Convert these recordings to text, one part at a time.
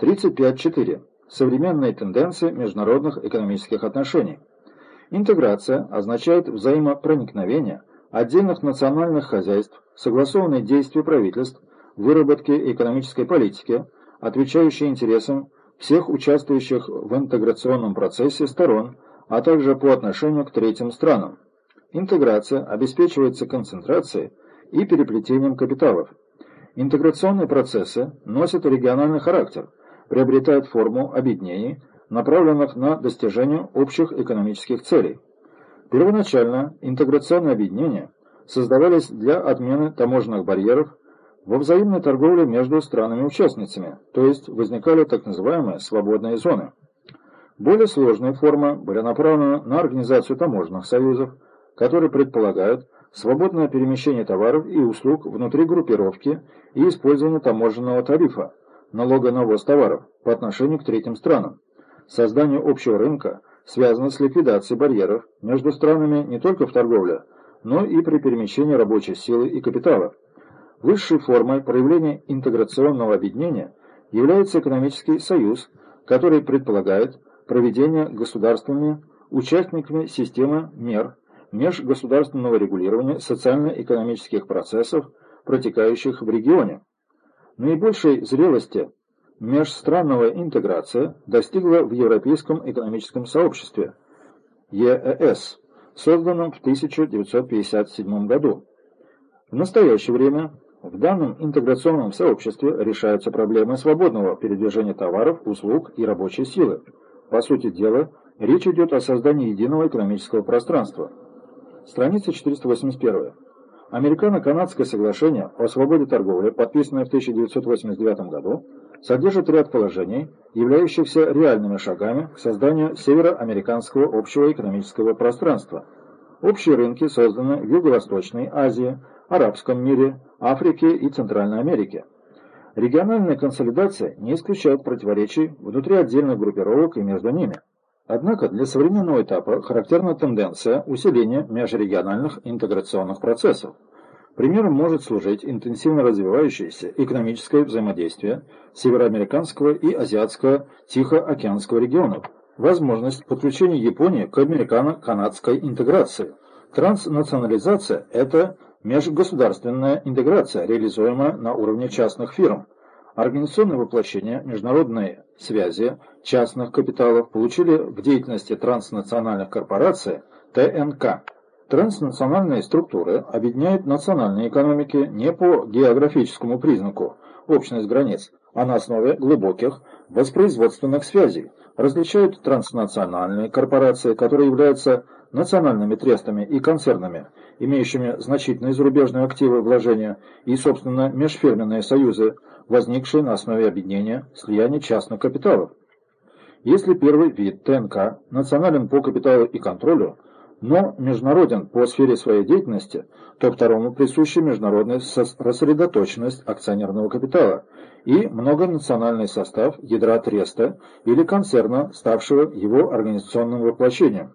35.4. Современные тенденции международных экономических отношений. Интеграция означает взаимопроникновение отдельных национальных хозяйств, согласованные действия правительств, выработки экономической политики, отвечающие интересам всех участвующих в интеграционном процессе сторон, а также по отношению к третьим странам. Интеграция обеспечивается концентрацией и переплетением капиталов. Интеграционные процессы носят региональный характер, приобретают форму объединений, направленных на достижение общих экономических целей. Первоначально интеграционные объединения создавались для отмены таможенных барьеров во взаимной торговле между странами-участницами, то есть возникали так называемые свободные зоны. Более сложные формы были направлены на организацию таможенных союзов, которые предполагают свободное перемещение товаров и услуг внутри группировки и использование таможенного тарифа, налога на ввоз товаров, по отношению к третьим странам. Создание общего рынка связано с ликвидацией барьеров между странами не только в торговле, но и при перемещении рабочей силы и капитала. Высшей формой проявления интеграционного объединения является экономический союз, который предполагает проведение государственными участниками системы мер межгосударственного регулирования социально-экономических процессов, протекающих в регионе. Наибольшей зрелости межстранная интеграция достигла в Европейском экономическом сообществе ЕЭС, созданном в 1957 году. В настоящее время в данном интеграционном сообществе решаются проблемы свободного передвижения товаров, услуг и рабочей силы. По сути дела, речь идет о создании единого экономического пространства. Страница 481. Американо-канадское соглашение о свободе торговли, подписанное в 1989 году, содержит ряд положений, являющихся реальными шагами к созданию североамериканского общего экономического пространства. Общие рынки созданы в Юго-Восточной Азии, Арабском мире, Африке и Центральной Америке. Региональная консолидация не исключает противоречий внутри отдельных группировок и между ними. Однако для современного этапа характерна тенденция усиления межрегиональных интеграционных процессов. Примером может служить интенсивно развивающееся экономическое взаимодействие североамериканского и азиатского Тихоокеанского регионов, возможность подключения Японии к американо-канадской интеграции. Транснационализация – это межгосударственная интеграция, реализуемая на уровне частных фирм. Организационное воплощение международной связи частных капиталов получили в деятельности транснациональных корпораций ТНК. Транснациональные структуры объединяют национальные экономики не по географическому признаку, общность границ, а на основе глубоких воспроизводственных связей, различают транснациональные корпорации, которые являются национальными трестами и концернами, имеющими значительные зарубежные активы вложения и, собственно, межфирменные союзы, возникшие на основе объединения слияния частных капиталов. Если первый вид ТНК национален по капиталу и контролю, но международен по сфере своей деятельности, то второму присуща международная рассредоточенность акционерного капитала и многонациональный состав ядра треста или концерна, ставшего его организационным воплощением.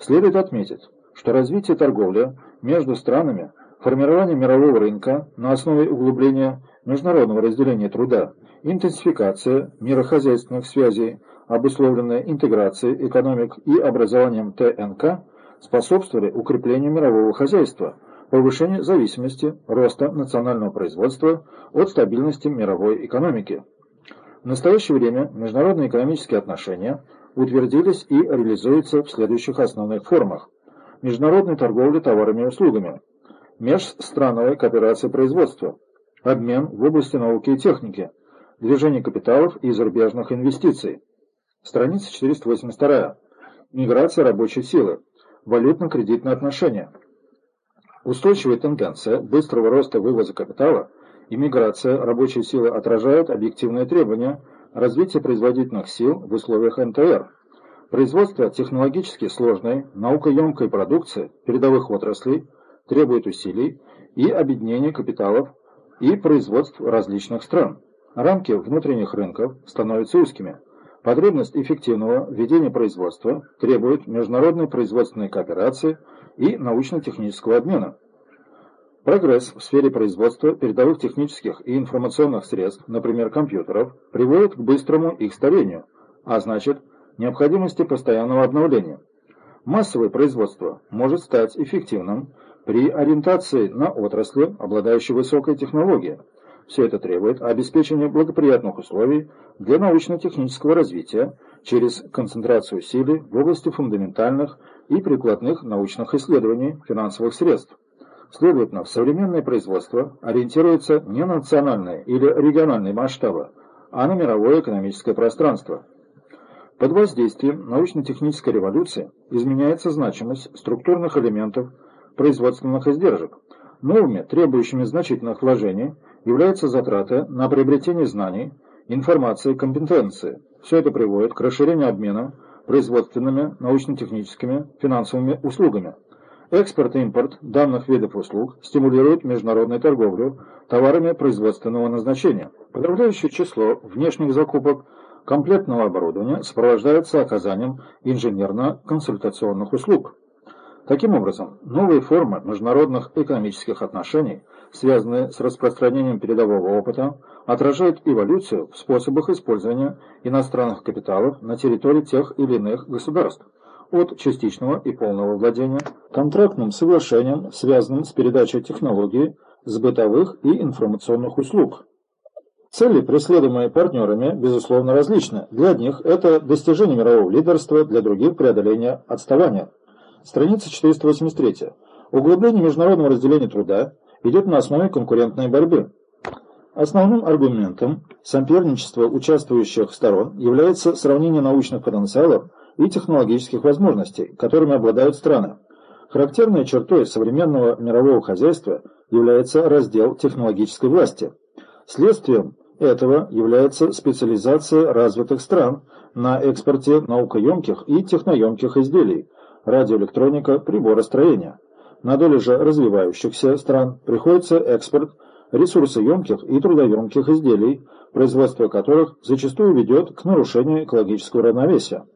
Следует отметить, что развитие торговли между странами, формирование мирового рынка на основе углубления международного разделения труда, интенсификация мирохозяйственных связей, обусловленная интеграцией экономик и образованием ТНК, способствовали укреплению мирового хозяйства, повышению зависимости, роста национального производства от стабильности мировой экономики. В настоящее время международные экономические отношения утвердились и реализуются в следующих основных формах. Международная торговля товарами и услугами, межстрановая кооперация производства, обмен в области науки и техники, движение капиталов и зарубежных инвестиций. Страница 482. Миграция рабочей силы, валютно-кредитные отношения. Устойчивая тенденция быстрого роста вывоза капитала и миграция рабочей силы отражают объективные требования развития производительных сил в условиях НТР. Производство технологически сложной, наукоемкой продукции передовых отраслей требует усилий и объединения капиталов и производств различных стран. Рамки внутренних рынков становятся узкими. Потребность эффективного ведения производства требует международной производственной кооперации и научно-технического обмена. Прогресс в сфере производства передовых технических и информационных средств, например, компьютеров, приводит к быстрому их старению, а значит, необходимости постоянного обновления. Массовое производство может стать эффективным при ориентации на отрасли, обладающие высокой технологией. Все это требует обеспечения благоприятных условий для научно-технического развития через концентрацию силы в области фундаментальных и прикладных научных исследований финансовых средств. Следовательно, современное производство ориентируется не на национальные или региональные масштабы, а на мировое экономическое пространство. Под воздействием научно-технической революции изменяется значимость структурных элементов производственных издержек. Новыми, требующими значительных вложений, являются затраты на приобретение знаний, информации, компетенции. Все это приводит к расширению обмена производственными, научно-техническими, финансовыми услугами. Экспорт и импорт данных видов услуг стимулирует международную торговлю товарами производственного назначения. Подавляющее число внешних закупок комплектного оборудования сопровождается оказанием инженерно-консультационных услуг. Таким образом, новые формы международных экономических отношений, связанные с распространением передового опыта, отражают эволюцию в способах использования иностранных капиталов на территории тех или иных государств, от частичного и полного владения, контрактным соглашением, связанным с передачей технологий с бытовых и информационных услуг. Цели, преследуемые партнерами, безусловно различны. Для одних это достижение мирового лидерства, для других преодоление отставания. Страница 483. Углубление международного разделения труда идет на основе конкурентной борьбы. Основным аргументом соперничества участвующих сторон является сравнение научных потенциалов и технологических возможностей, которыми обладают страны. Характерной чертой современного мирового хозяйства является раздел технологической власти. Следствием этого является специализация развитых стран на экспорте наукоемких и техноемких изделий, радиоэлектроника, приборостроения. На долю же развивающихся стран приходится экспорт ресурсоемких и трудоемких изделий, производство которых зачастую ведет к нарушению экологического равновесия.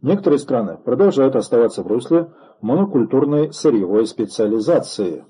Некоторые страны продолжают оставаться в русле монокультурной сырьевой специализации.